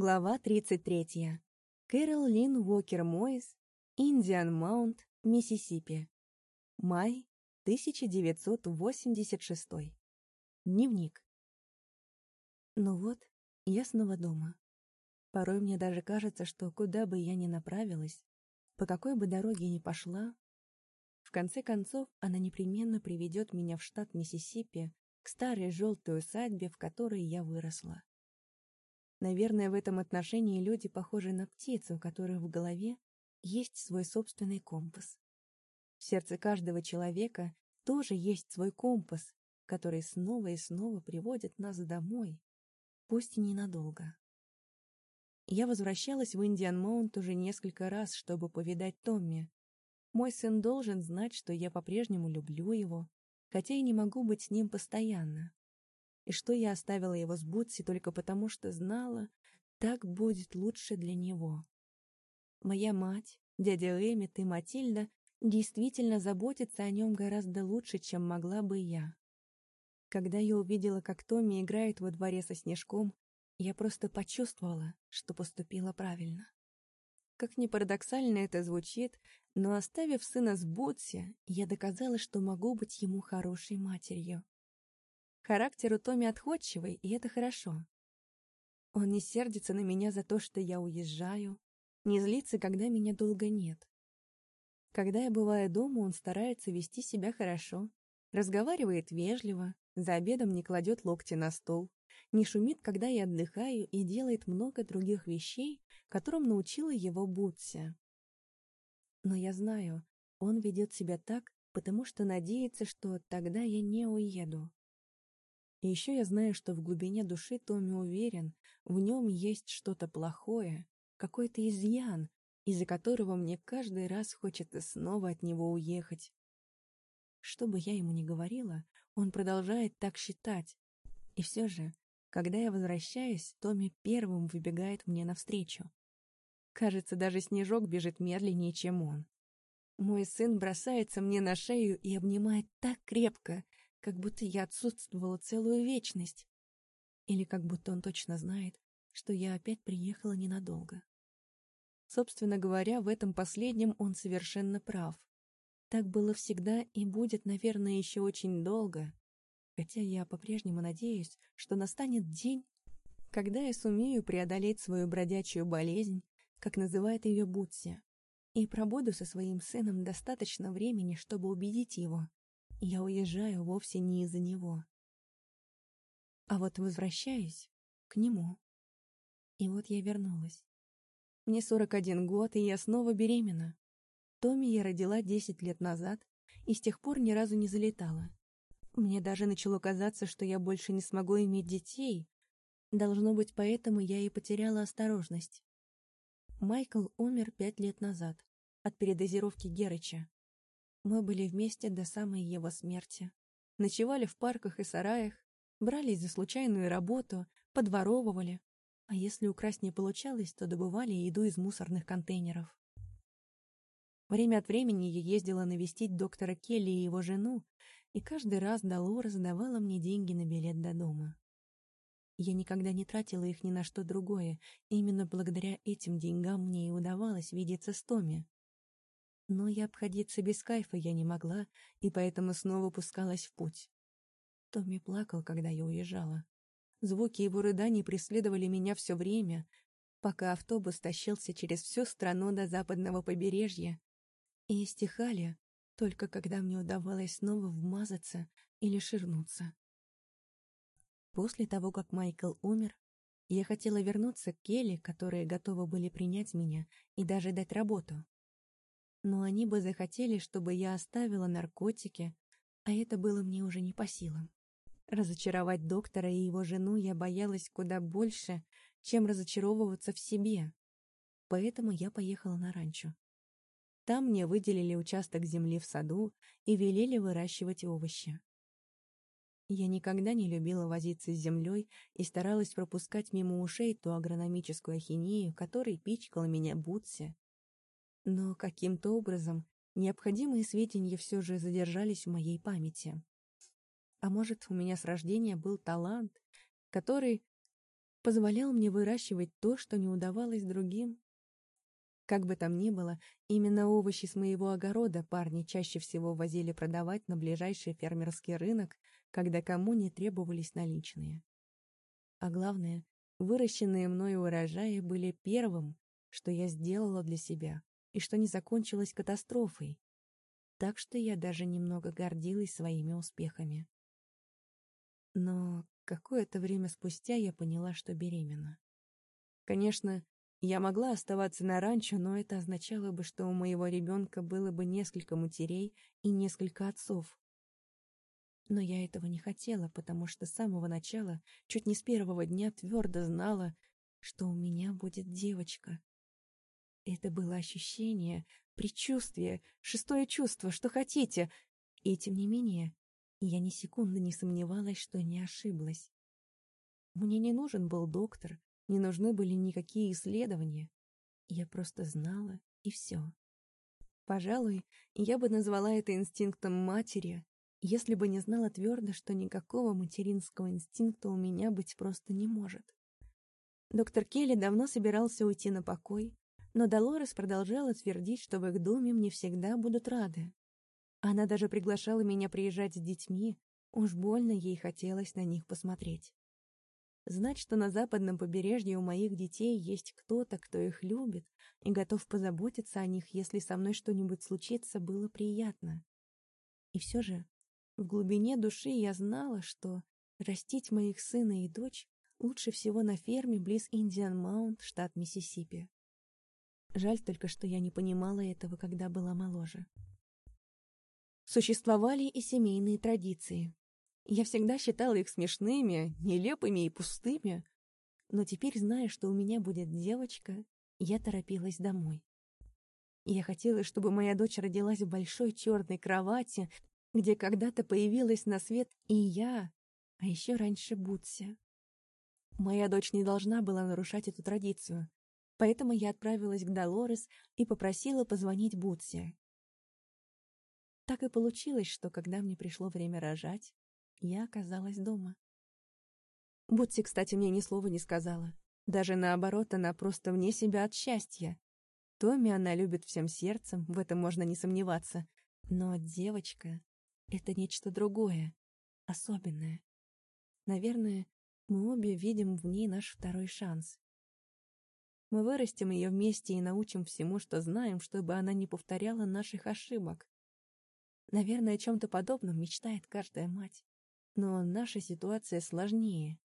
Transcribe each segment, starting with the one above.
Глава 33. Кэрол Лин Уокер Мойс, Индиан Маунд, Миссисипи. Май 1986. Дневник. Ну вот, я снова дома. Порой мне даже кажется, что куда бы я ни направилась, по какой бы дороге ни пошла, в конце концов она непременно приведет меня в штат Миссисипи, к старой желтой усадьбе, в которой я выросла. Наверное, в этом отношении люди похожи на птиц, у которых в голове есть свой собственный компас. В сердце каждого человека тоже есть свой компас, который снова и снова приводит нас домой, пусть и ненадолго. Я возвращалась в Индиан Маунт уже несколько раз, чтобы повидать Томми. Мой сын должен знать, что я по-прежнему люблю его, хотя и не могу быть с ним постоянно. И что я оставила его с Бутси только потому, что знала, так будет лучше для него. Моя мать, дядя Эммет и Матильда действительно заботятся о нем гораздо лучше, чем могла бы я. Когда я увидела, как Томми играет во дворе со снежком, я просто почувствовала, что поступила правильно. Как ни парадоксально это звучит, но оставив сына с Ботси, я доказала, что могу быть ему хорошей матерью. Характер у Томми отходчивый, и это хорошо. Он не сердится на меня за то, что я уезжаю, не злится, когда меня долго нет. Когда я бываю дома, он старается вести себя хорошо, разговаривает вежливо, за обедом не кладет локти на стол, не шумит, когда я отдыхаю, и делает много других вещей, которым научила его Бутси. Но я знаю, он ведет себя так, потому что надеется, что тогда я не уеду. И еще я знаю, что в глубине души Томми уверен, в нем есть что-то плохое, какой-то изъян, из-за которого мне каждый раз хочется снова от него уехать. Что бы я ему ни говорила, он продолжает так считать. И все же, когда я возвращаюсь, Томми первым выбегает мне навстречу. Кажется, даже снежок бежит медленнее, чем он. Мой сын бросается мне на шею и обнимает так крепко, как будто я отсутствовала целую вечность. Или как будто он точно знает, что я опять приехала ненадолго. Собственно говоря, в этом последнем он совершенно прав. Так было всегда и будет, наверное, еще очень долго, хотя я по-прежнему надеюсь, что настанет день, когда я сумею преодолеть свою бродячую болезнь, как называет ее Бутси, и пробуду со своим сыном достаточно времени, чтобы убедить его. Я уезжаю вовсе не из-за него. А вот возвращаюсь к нему. И вот я вернулась. Мне 41 год, и я снова беременна. Томми я родила 10 лет назад, и с тех пор ни разу не залетала. Мне даже начало казаться, что я больше не смогу иметь детей. Должно быть, поэтому я и потеряла осторожность. Майкл умер пять лет назад от передозировки Герыча. Мы были вместе до самой его смерти. Ночевали в парках и сараях, брались за случайную работу, подворовывали, а если украсть не получалось, то добывали еду из мусорных контейнеров. Время от времени я ездила навестить доктора Келли и его жену, и каждый раз Долорес давала мне деньги на билет до дома. Я никогда не тратила их ни на что другое, именно благодаря этим деньгам мне и удавалось видеться с Томми. Но и обходиться без кайфа я не могла, и поэтому снова пускалась в путь. Томми плакал, когда я уезжала. Звуки его рыданий преследовали меня все время, пока автобус тащился через всю страну до западного побережья, и стихали, только когда мне удавалось снова вмазаться или ширнуться. После того, как Майкл умер, я хотела вернуться к Келли, которые готовы были принять меня и даже дать работу. Но они бы захотели, чтобы я оставила наркотики, а это было мне уже не по силам. Разочаровать доктора и его жену я боялась куда больше, чем разочаровываться в себе. Поэтому я поехала на ранчо. Там мне выделили участок земли в саду и велели выращивать овощи. Я никогда не любила возиться с землей и старалась пропускать мимо ушей ту агрономическую ахинею, которой пичкала меня Бутси. Но каким-то образом необходимые сведения все же задержались в моей памяти. А может, у меня с рождения был талант, который позволял мне выращивать то, что не удавалось другим. Как бы там ни было, именно овощи с моего огорода парни чаще всего возили продавать на ближайший фермерский рынок, когда кому не требовались наличные. А главное, выращенные мной урожаи были первым, что я сделала для себя, и что не закончилось катастрофой. Так что я даже немного гордилась своими успехами. Но какое-то время спустя я поняла, что беременна. Конечно, я могла оставаться на ранчо, но это означало бы, что у моего ребенка было бы несколько матерей и несколько отцов. Но я этого не хотела, потому что с самого начала, чуть не с первого дня, твердо знала, что у меня будет девочка. Это было ощущение, предчувствие, шестое чувство, что хотите. И тем не менее, я ни секунды не сомневалась, что не ошиблась. Мне не нужен был доктор, не нужны были никакие исследования. Я просто знала, и все. Пожалуй, я бы назвала это инстинктом матери, если бы не знала твердо, что никакого материнского инстинкта у меня быть просто не может. Доктор Келли давно собирался уйти на покой, но Долорес продолжала твердить, что в их доме мне всегда будут рады. Она даже приглашала меня приезжать с детьми, уж больно ей хотелось на них посмотреть. Знать, что на западном побережье у моих детей есть кто-то, кто их любит и готов позаботиться о них, если со мной что-нибудь случится, было приятно. И все же в глубине души я знала, что растить моих сына и дочь лучше всего на ферме близ Индиан-Маунт, штат Миссисипи. Жаль только, что я не понимала этого, когда была моложе. Существовали и семейные традиции. Я всегда считала их смешными, нелепыми и пустыми. Но теперь, зная, что у меня будет девочка, я торопилась домой. Я хотела, чтобы моя дочь родилась в большой черной кровати, где когда-то появилась на свет и я, а еще раньше Бутси. Моя дочь не должна была нарушать эту традицию, поэтому я отправилась к Долорес и попросила позвонить Бутси. Так и получилось, что когда мне пришло время рожать, я оказалась дома. Бутси, кстати, мне ни слова не сказала. Даже наоборот, она просто вне себя от счастья. Томми она любит всем сердцем, в этом можно не сомневаться. Но девочка — это нечто другое, особенное. Наверное, мы обе видим в ней наш второй шанс. Мы вырастим ее вместе и научим всему, что знаем, чтобы она не повторяла наших ошибок. Наверное, о чем-то подобном мечтает каждая мать. Но наша ситуация сложнее,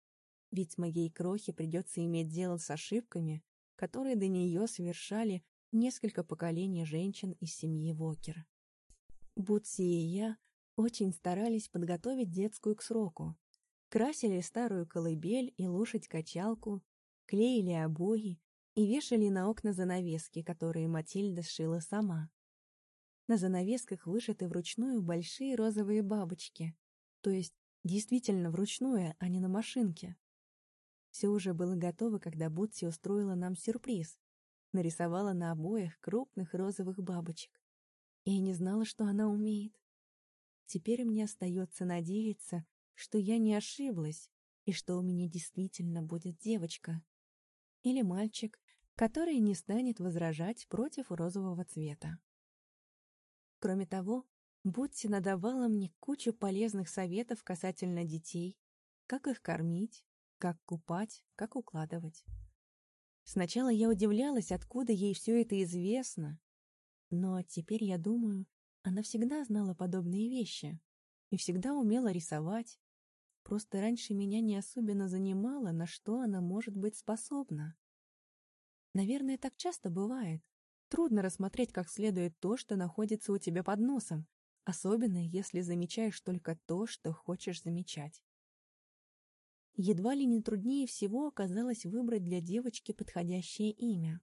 ведь моей крохе придется иметь дело с ошибками, которые до нее совершали несколько поколений женщин из семьи Вокера. Бутси и я очень старались подготовить детскую к сроку. Красили старую колыбель и лошадь-качалку, клеили обои и вешали на окна занавески, которые Матильда сшила сама. На занавесках вышиты вручную большие розовые бабочки, то есть Действительно, вручную, а не на машинке. Все уже было готово, когда Бутси устроила нам сюрприз. Нарисовала на обоях крупных розовых бабочек. Я не знала, что она умеет. Теперь мне остается надеяться, что я не ошиблась, и что у меня действительно будет девочка. Или мальчик, который не станет возражать против розового цвета. Кроме того, Бутси надавала мне кучу полезных советов касательно детей, как их кормить, как купать, как укладывать. Сначала я удивлялась, откуда ей все это известно, но теперь я думаю, она всегда знала подобные вещи и всегда умела рисовать. Просто раньше меня не особенно занимало, на что она может быть способна. Наверное, так часто бывает. Трудно рассмотреть как следует то, что находится у тебя под носом, особенно если замечаешь только то, что хочешь замечать. Едва ли не труднее всего оказалось выбрать для девочки подходящее имя.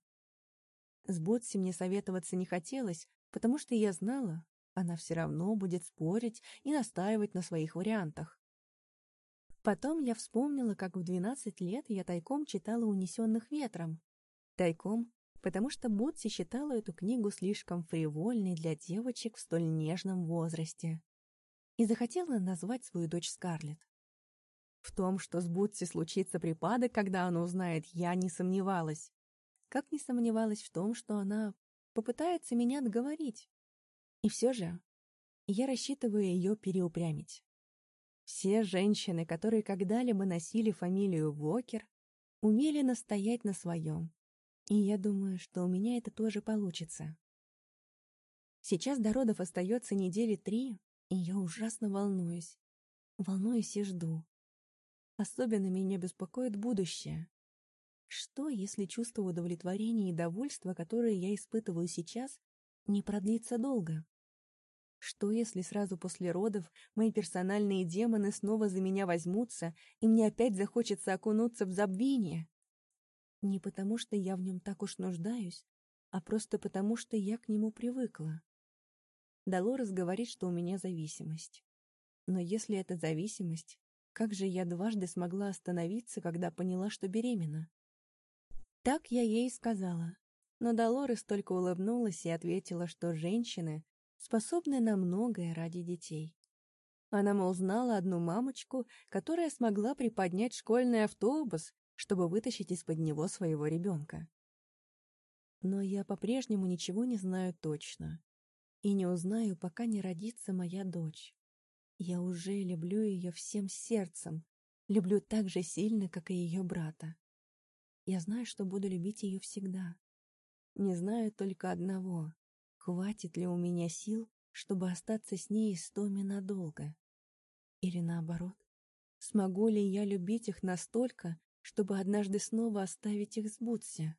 С Ботси мне советоваться не хотелось, потому что я знала, она все равно будет спорить и настаивать на своих вариантах. Потом я вспомнила, как в 12 лет я тайком читала «Унесенных ветром». Тайком, потому что Ботси считала эту книгу слишком фривольной для девочек в столь нежном возрасте и захотела назвать свою дочь Скарлетт. В том, что с Бутси случится припадок, когда она узнает, я не сомневалась. Как не сомневалась в том, что она попытается меня отговорить. И все же я рассчитываю ее переупрямить. Все женщины, которые когда-либо носили фамилию Вокер, умели настоять на своем. И я думаю, что у меня это тоже получится. Сейчас до родов остается недели три, и я ужасно волнуюсь. Волнуюсь и жду. Особенно меня беспокоит будущее. Что, если чувство удовлетворения и довольства, которое я испытываю сейчас, не продлится долго? Что, если сразу после родов мои персональные демоны снова за меня возьмутся, и мне опять захочется окунуться в забвение? Не потому, что я в нем так уж нуждаюсь, а просто потому, что я к нему привыкла. Долорес говорит, что у меня зависимость. Но если это зависимость, как же я дважды смогла остановиться, когда поняла, что беременна? Так я ей сказала. Но Долорес только улыбнулась и ответила, что женщины способны на многое ради детей. Она, мол, знала одну мамочку, которая смогла приподнять школьный автобус, чтобы вытащить из-под него своего ребенка. Но я по-прежнему ничего не знаю точно. И не узнаю, пока не родится моя дочь. Я уже люблю ее всем сердцем, люблю так же сильно, как и ее брата. Я знаю, что буду любить ее всегда. Не знаю только одного. Хватит ли у меня сил, чтобы остаться с ней с Томи надолго? Или наоборот, смогу ли я любить их настолько, чтобы однажды снова оставить их с Бутси?